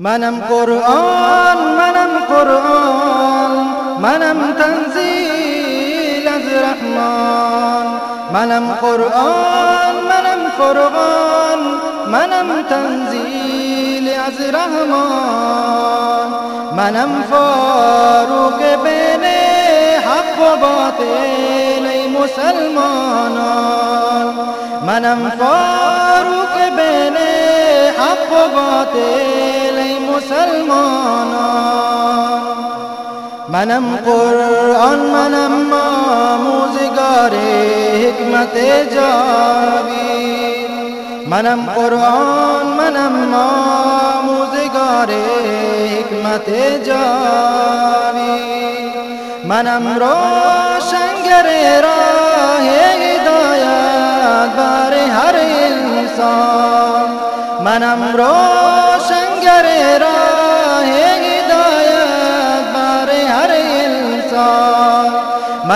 منم قرآن منم قرآن منم تنزیل از رحمان. منم قرآن منم قرآن منم تنزیل از رحمان. منم فاروق بین حق و باطل ای مسلمانان. منم فاروق بین حق و باطل ای مسلمانان منم قرآن منم آموزگار حکمت جاوید منم قرآن منم آموزگار حکمت جاوید منم روشنگر راه هدایت بر هر انسان منم روشنگر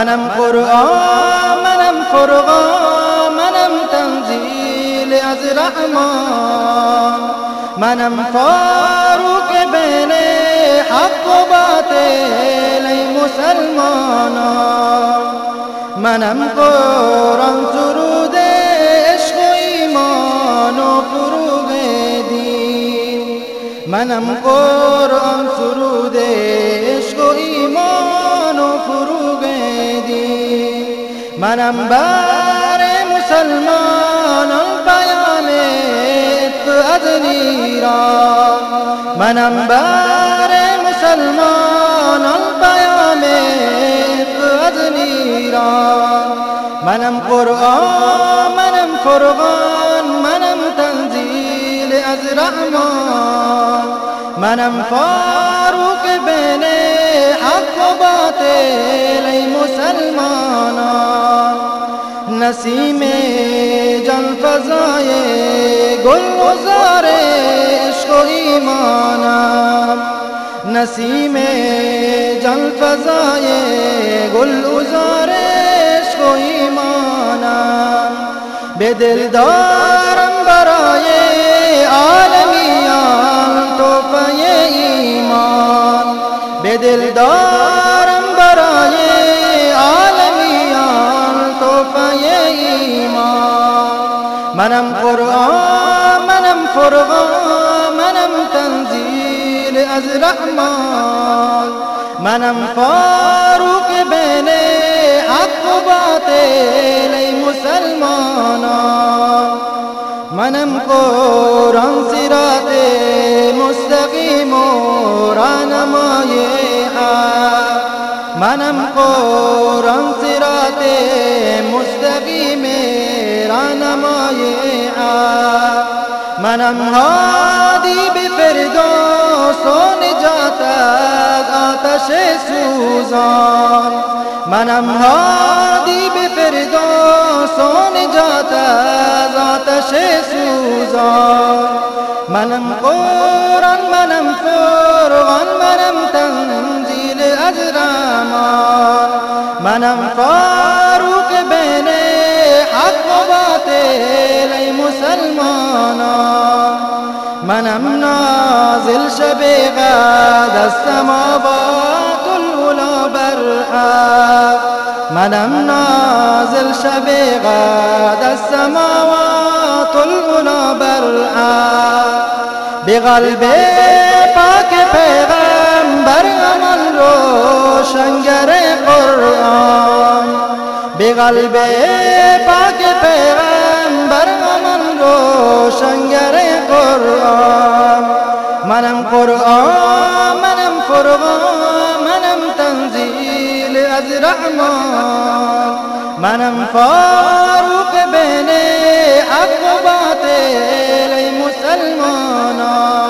منم قرآن منم فرقان منم تنزیل از رحمان. منم فاروق بین حق و باطل ای مسلمانان. منم قرآن سرود عشق و ایمان و فروغ دین. منم قرآن سرود عشق و ایمان. و فروغ دین منم بر مسلمانان بیان از ایران. منم بر مسلمانان بیان از ایران. منم قرآن منم فرقان منم تنزیل از رحمان. منم فاروق حق تیرے مسلمان نسیم جن فضائے گل گزارے عشق و ایمان نسیم جن فضائے گل گزارے عشق و ایمان بے دلدار منم قرآن منم فرقان منم تنزیل از رحمان. منم فاروق بین و باطل ای مسلمانان. منم قرآن سرات مستقیم و رانمای حق منم قرآن سرات منم هادی به فردوس و نجات از آتش سوزان. منم هادی به فردوس و نجات از آتش سوزان. منم قرآن منم فرقان منم تنزیل از رحمان منم فاروق بین حق و باطل ای مسلمانان منم نازل شب غد سماوات الولا بر حق منم نازل شب غد از سماوات الولا بر حق به قلب پاک پیغمبر عمل روشنگر قرآن. به قلب پاک پیغمبر روشنگر قرآن. منم قرآن منم فرقان منم تنزیل از رحمان. منم فاروق بین حق ای مسلمانان.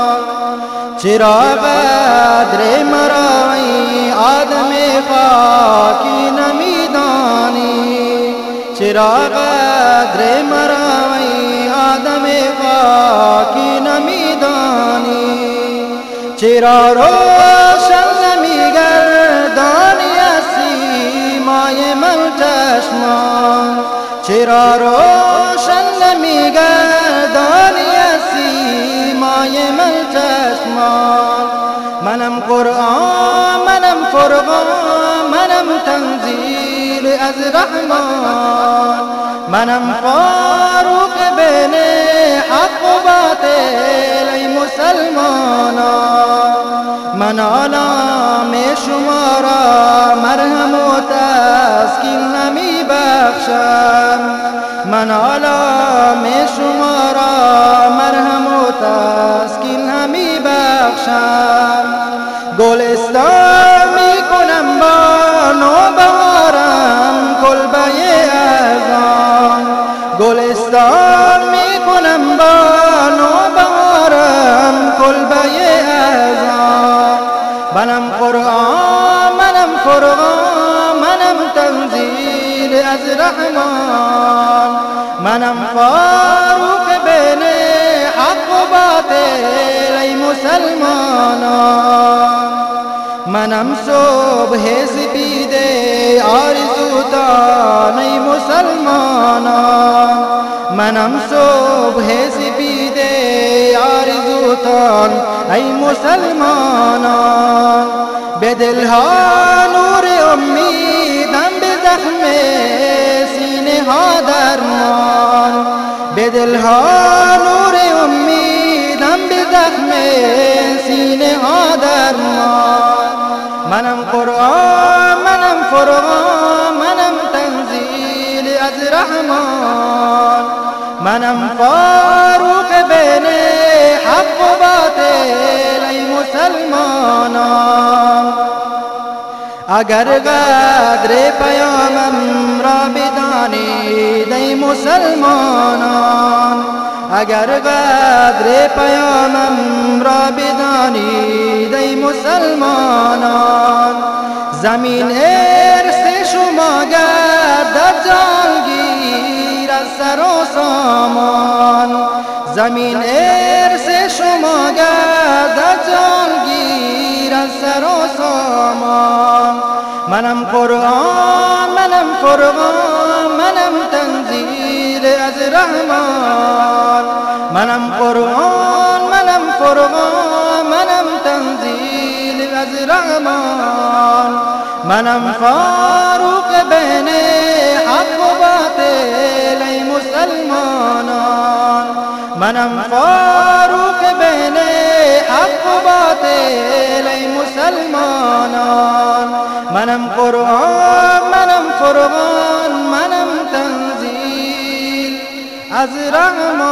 چرا قدر مرا ای آدم خاکی نمیدانی؟ چرا قدر مرا ای آدم خاکی نمیدانی چرا روشن نمیگردانی از سیمای من چشمان؟ چرا روشن نمیگردانی از سیمای من چشمان؟ منم قرآن منم فرقان منم تنزیل از رحمان. منم فاروق بین حق ای مسلمانان من آلام شما را مرهم و تسکین نمی بخشم. من آلام شما را منم قرآن منم قرآن منم تنزیل از رحمان. منم فاروق بین حق و باطل ای مسلمانان. منم صبح سپیده آرزوتان ای مسلمانان. منم صبح سپیده آرزوتان ای مسلمانان به دلها نور امیدم به زخم سینه ها درمان. به دلها نور امیدم به زخم سینه ها درمان. منم قرآن منم فرقان منم تنزیل از رحمان. منم فاروق بین اگر قدر پیامم را بدانید ای مسلمانان اگر قدر پیامم را بدانید ای مسلمانان زمین ارث شما گردد جانگیر از سر و سامان. زمین ارث منم قرآن منم فرقان منم تنزیل از رحمان. منم قرآن منم فرقان منم تنزیل از رحمان. منم فاروق بین حق و باطل ای مسلمانان. منم فاروق بین حق و باطل ای مسلمانان. منم قرآن منم فرقان منم تنزیل. از رحمان